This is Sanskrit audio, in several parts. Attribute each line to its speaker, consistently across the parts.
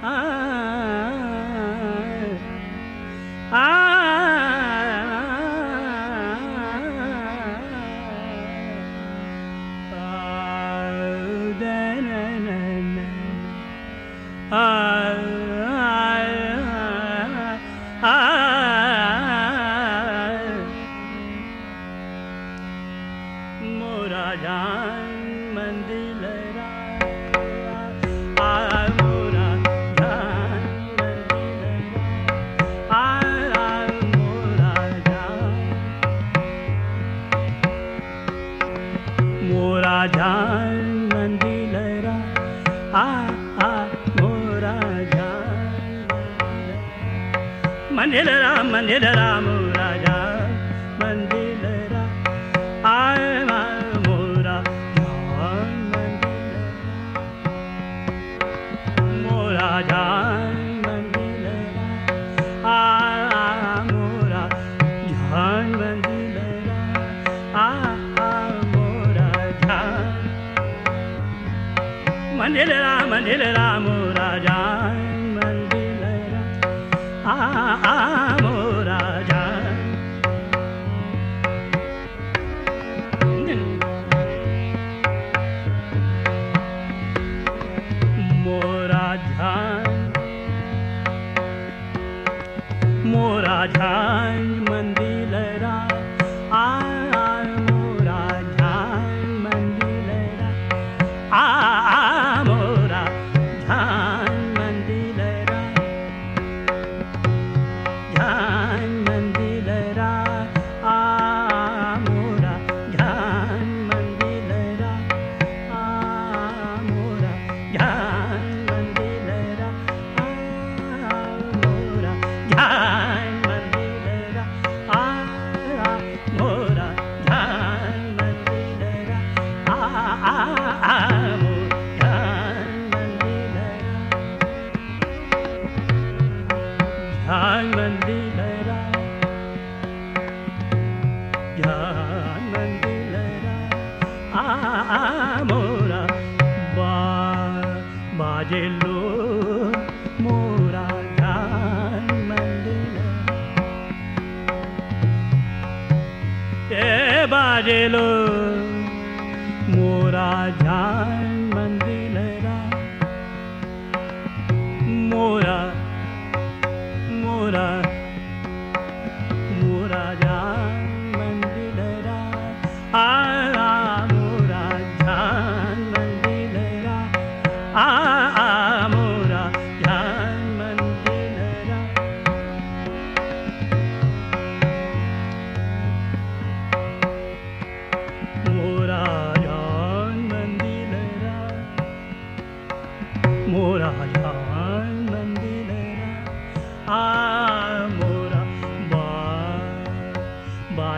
Speaker 1: Ah. नील राम नील राम राजा अनिल राम। राजा। राजानो रा जल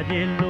Speaker 1: বাজেলো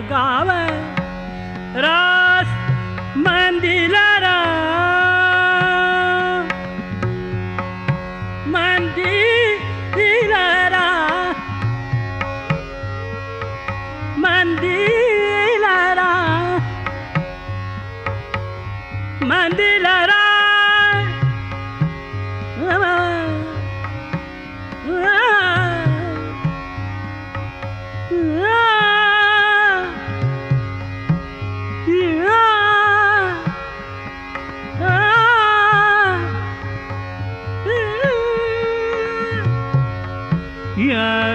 Speaker 1: गाव मिलरा मिलिला रा। Yeah.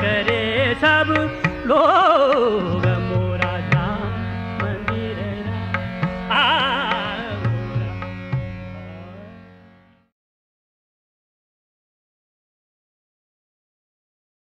Speaker 1: करे सब लोग